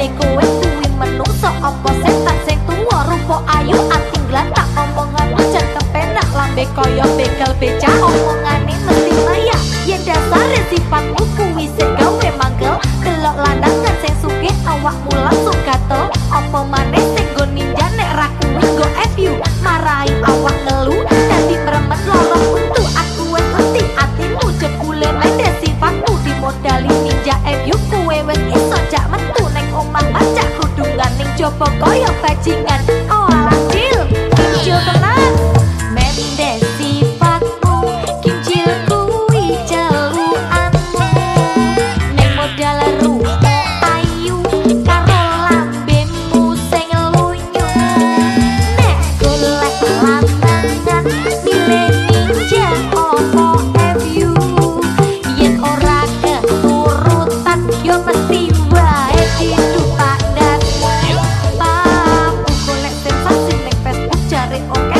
Ini kowe kuwi menungso apa setan sing tuwa rupa ayu ati glantak omongan ujar kepenak lambe kaya begal becak omongane mesti maya. Yen dasar sifatmu kuwi sing gawe manggel delok lanang sing sugih awakmu langsung gatel. Apa maneh sing go ninja nek ra kuwi go FU marai awak ngelu dadi meremet lolo untu aku wes mesti atimu jebule mede sifatmu dimodali ninja FU kuwe wes iso jak mentu omah aja kudungan ning jopo koyo bajingan.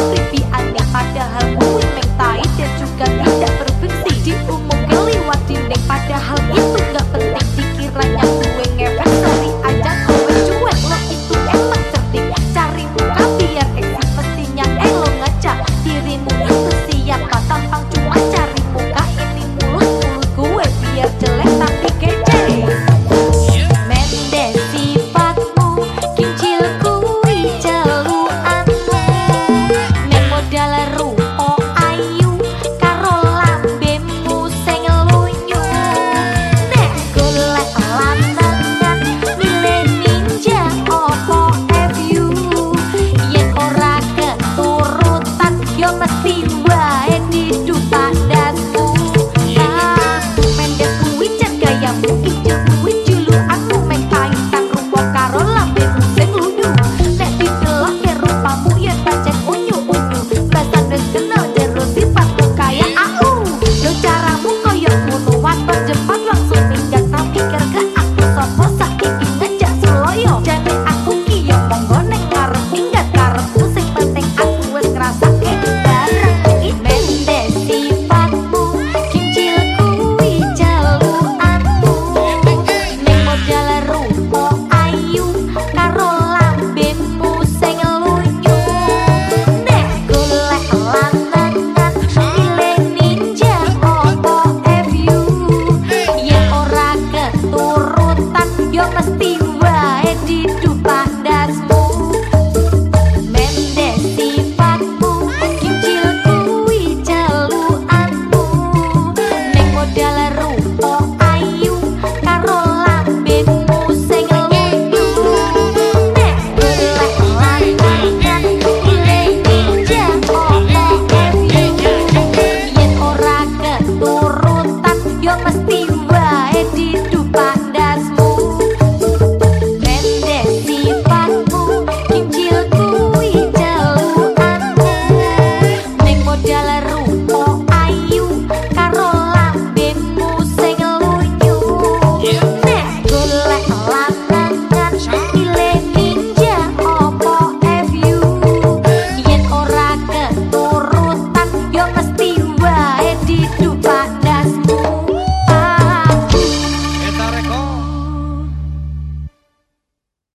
pipi anda. Padahal